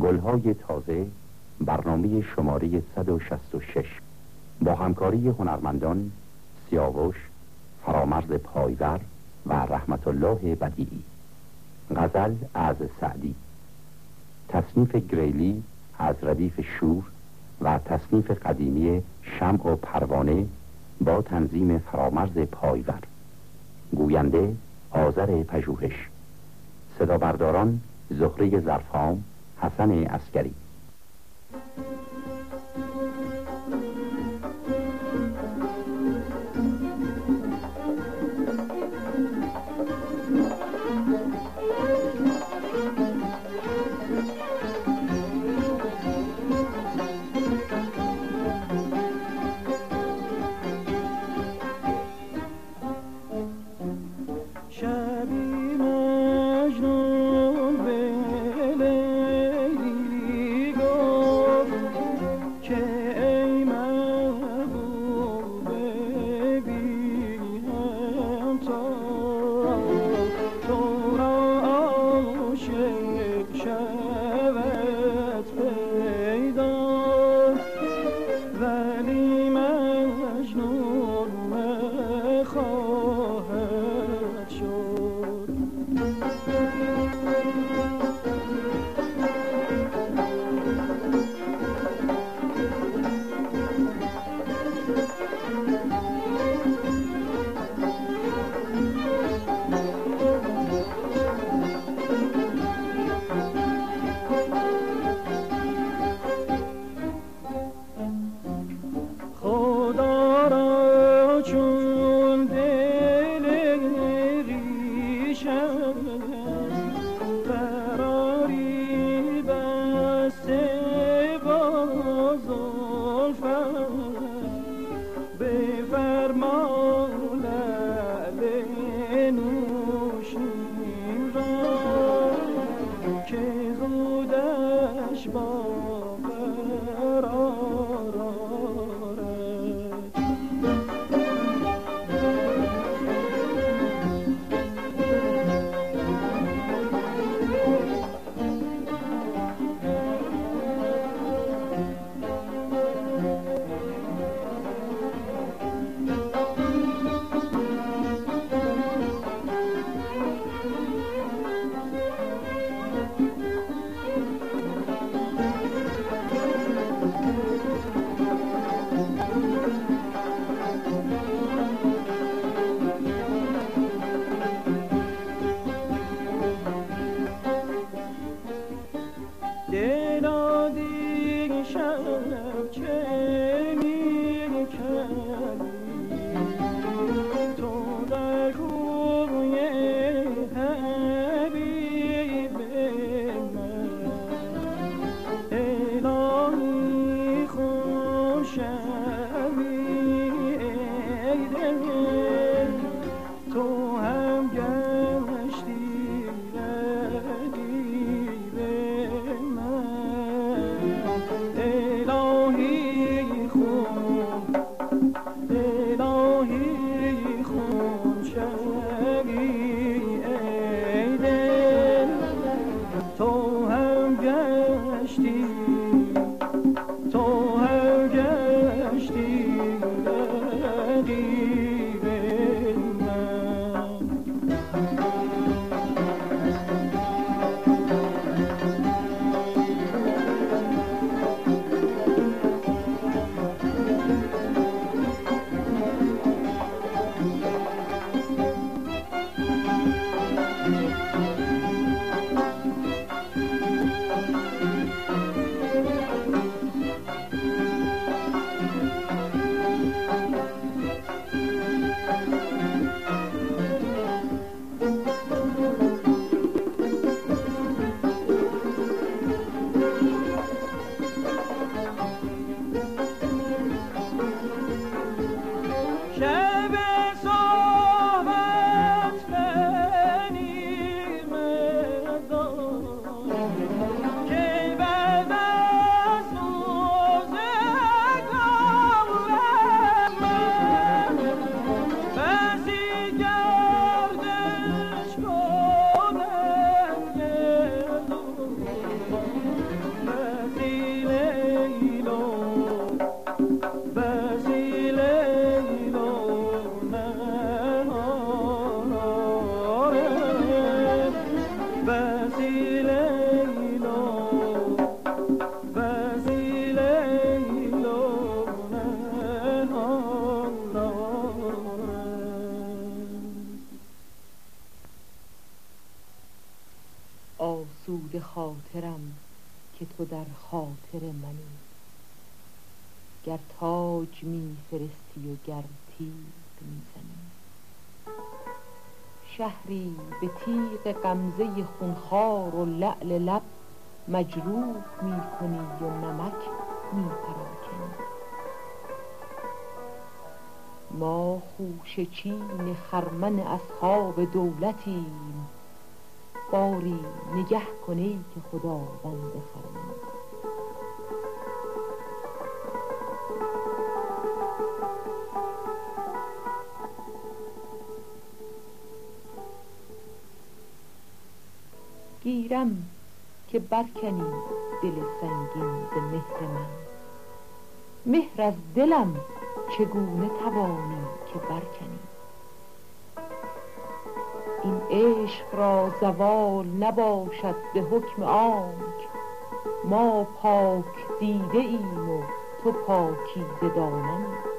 گلهای تازه برنامه شماره 166 با همکاری هنرمندان سیاوش فرامرز پایور و رحمت الله بدیعی. غزل از سعدی. تصنیف گریلی از ردیف شور و تصنیف قدیمی شمع و پروانه با تنظیم فرامرز پایور. گوینده آذر پژوهش. صدا برداران زهره زرفام حسن اسکری آسود خاطرم که تو در خاطر منی. گر تاج می فرستی و گر تیغ می زنی شهری به تیغ غمزه خونخوار و لعل لب مجروح می کنی و نمک می پراکنی ما خوش چین خرمن اصحاب دولتیم. باری نگه کنی که خداوند خرمن. گیرم که برکنی دل سنگین ز مهر من. مهر از دلم چگونه توانی که برکنی؟ عشق را زوال نباشد به حکم آنک. ما پاک دیده ایم و تو پاکیده دامنی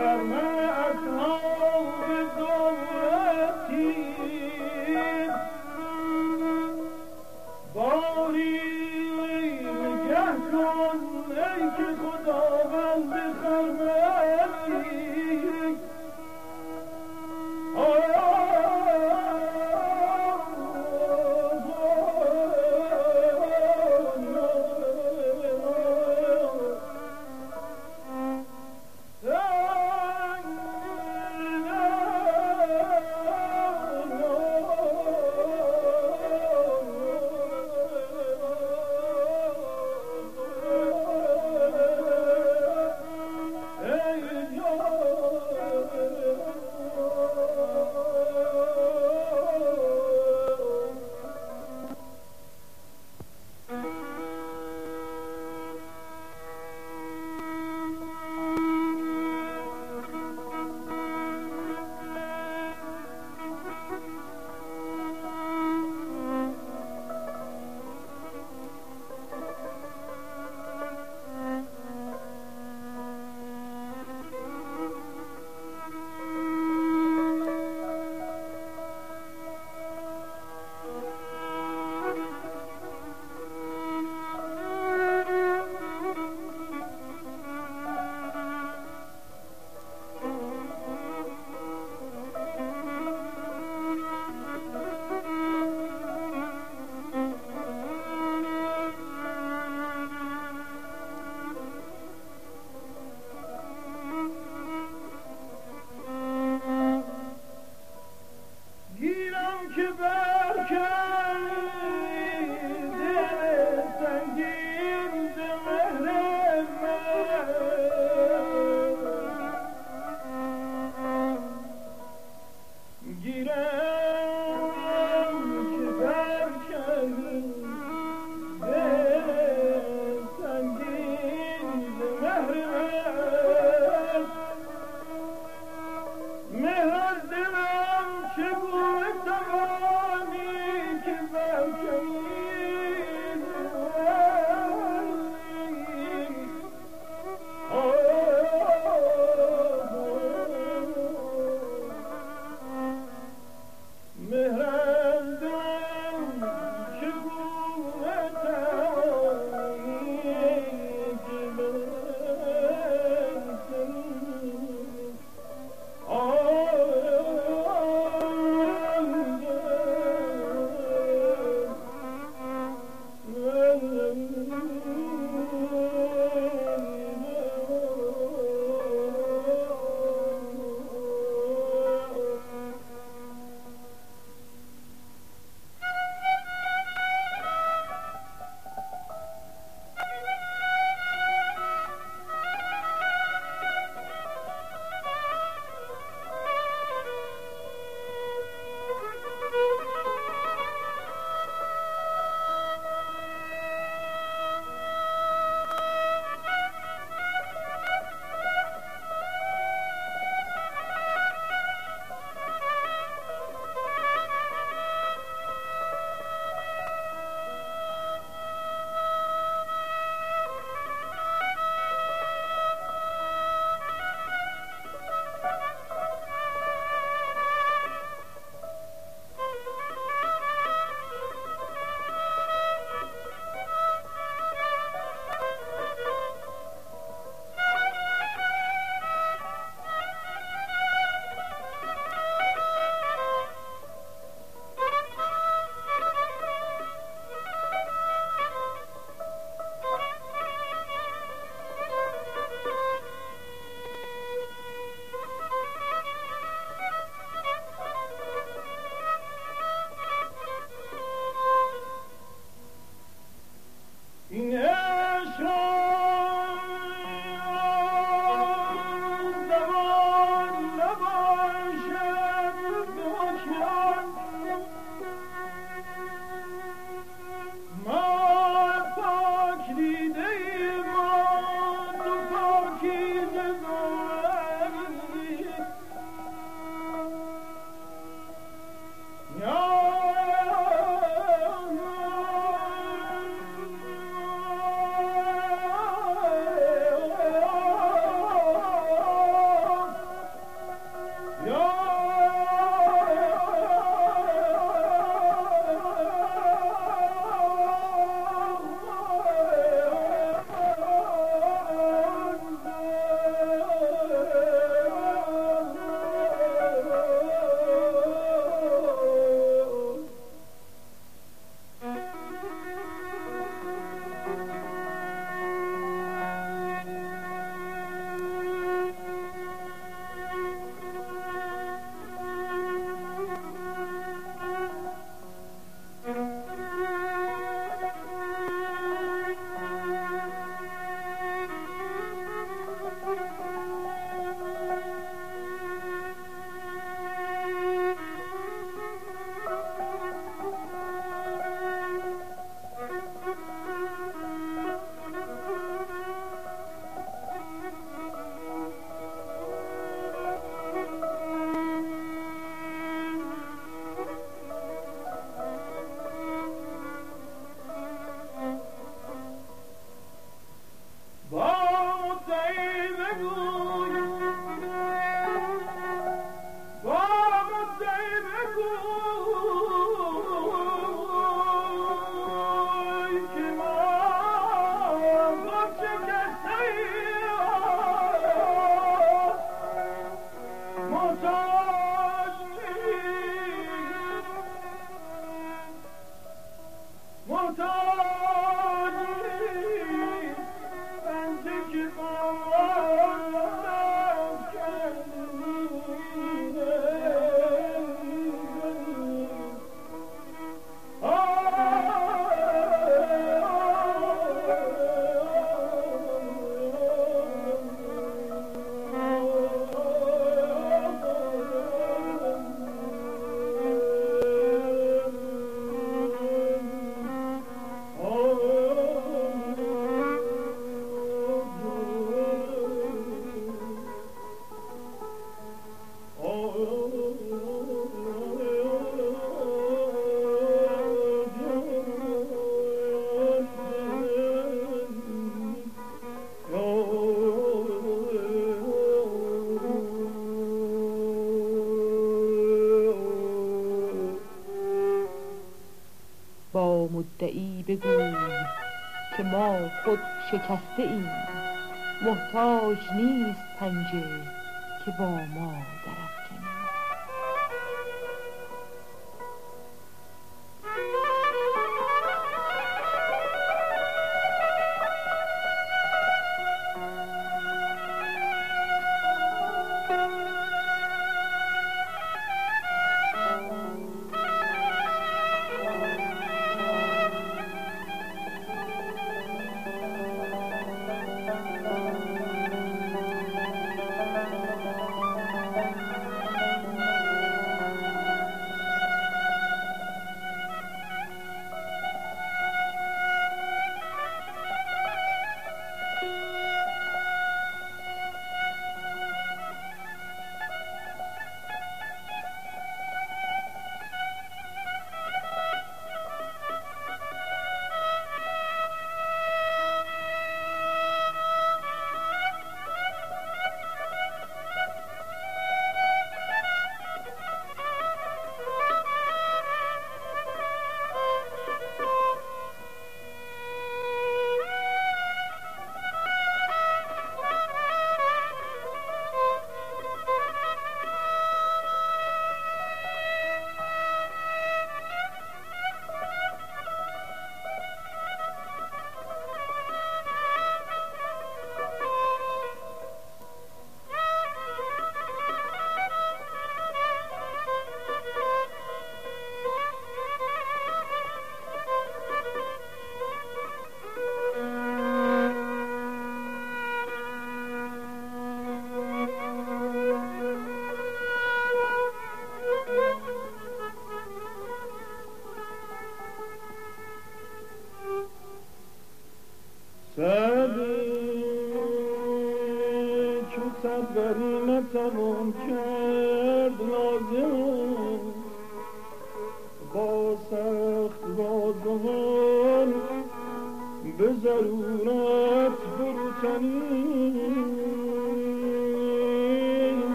Amen. ki belki ما خود شکسته ایم. محتاج نیست پنجه که با ما.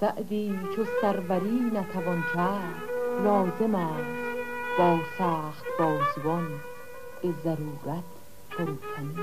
سعدی چو سروری نتوان کرد لازم است. با سخت بازوان به ضرورت فروتنی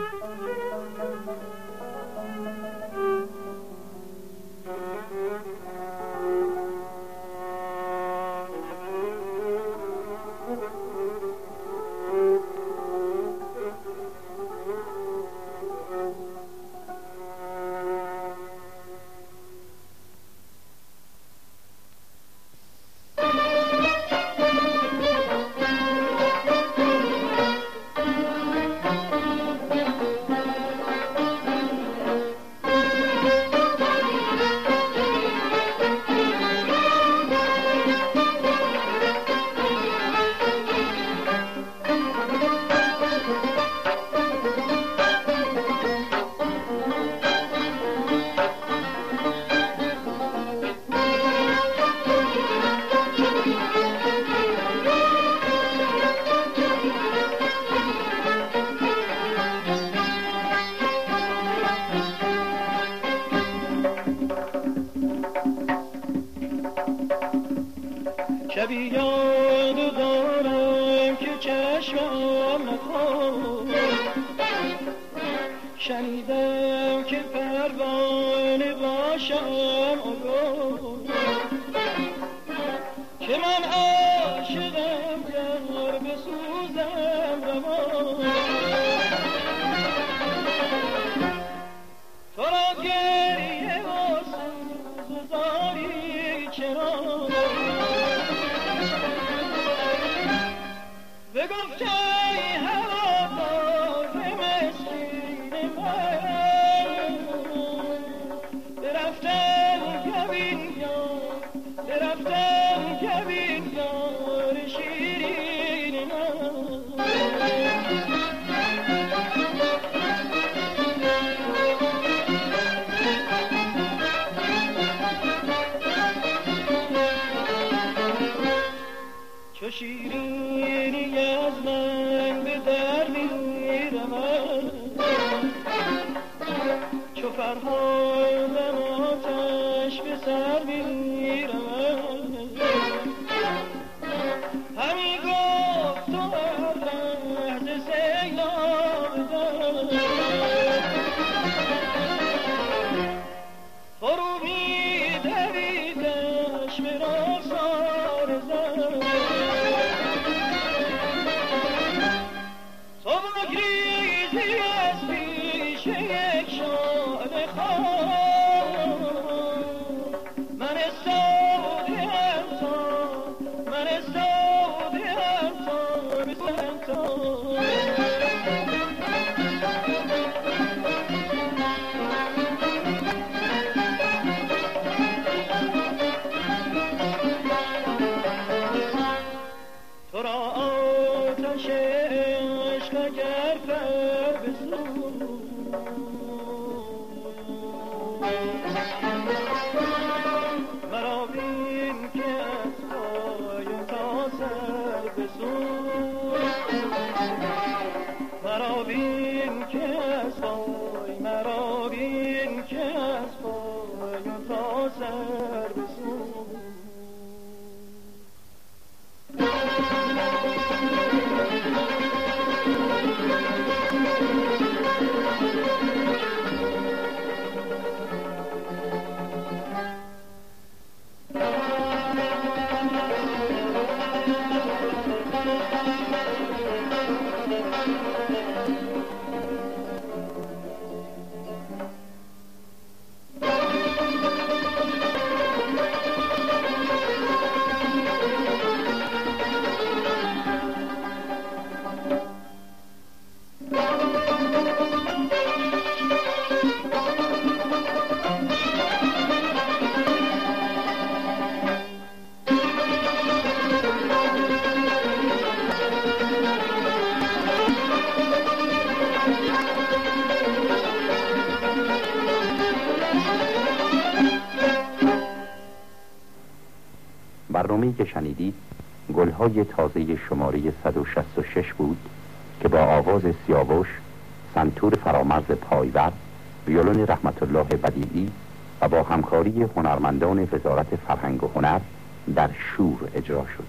که پروانه باشم. آگاه که شنیدید گلهای تازه شماره 166 بود که با آواز سیاوش سنتور فرامرز پایور ویولون رحمت الله بدیعی و با همکاری هنرمندان وزارت فرهنگ و هنر در شور اجرا شد.